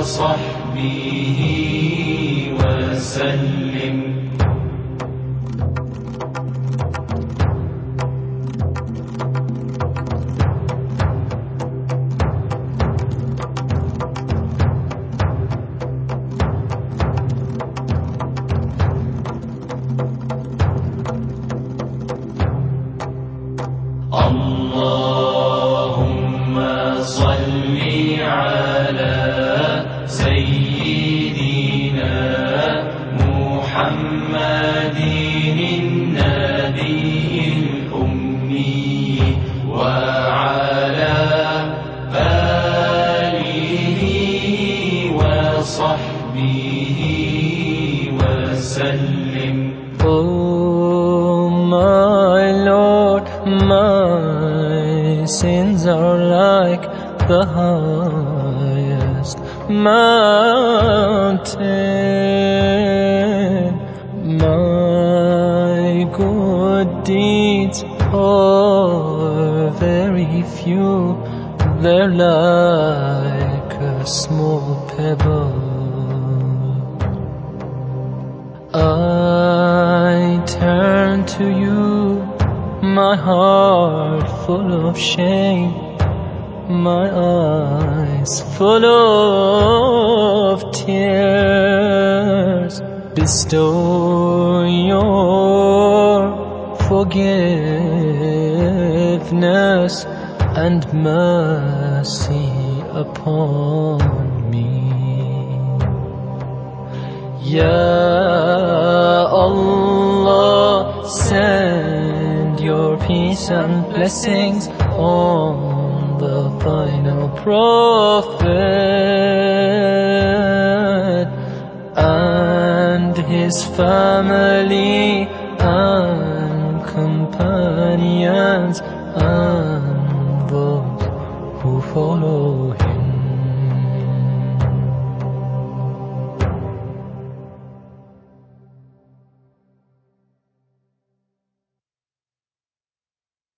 وصحبه وسلم. وصحبه وسلم Oh my Lord, my sins are like the highest mountain. My good deeds are very few, they're like a small pebble. I turn to you, my heart full of shame, my eyes full of tears. Bestow your forgiveness and mercy upon me. Ya Allah, send your peace and blessings on the final prophet and his family and companions and those 不 follow him.